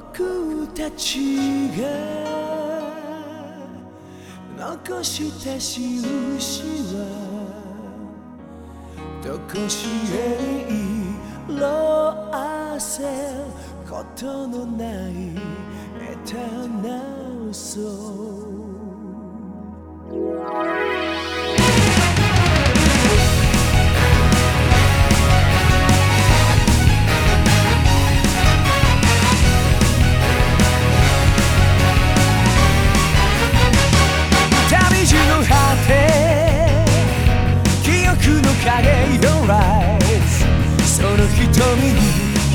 僕たちが残した印はどこしへ色あせことのないエターナルソ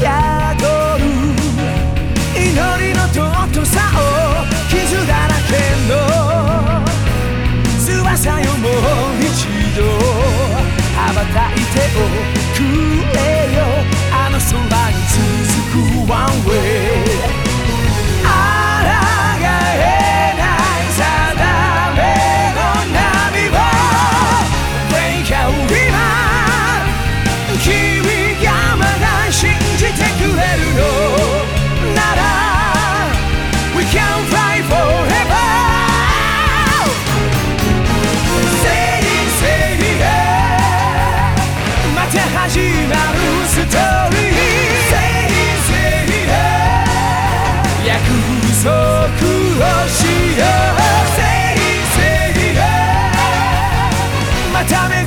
yeah.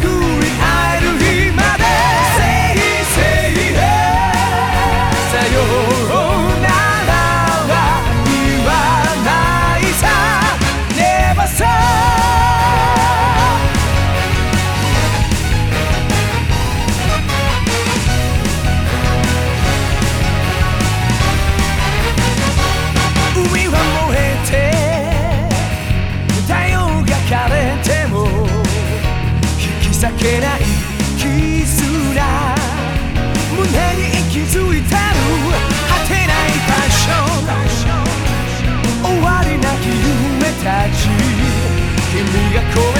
do it. I 君が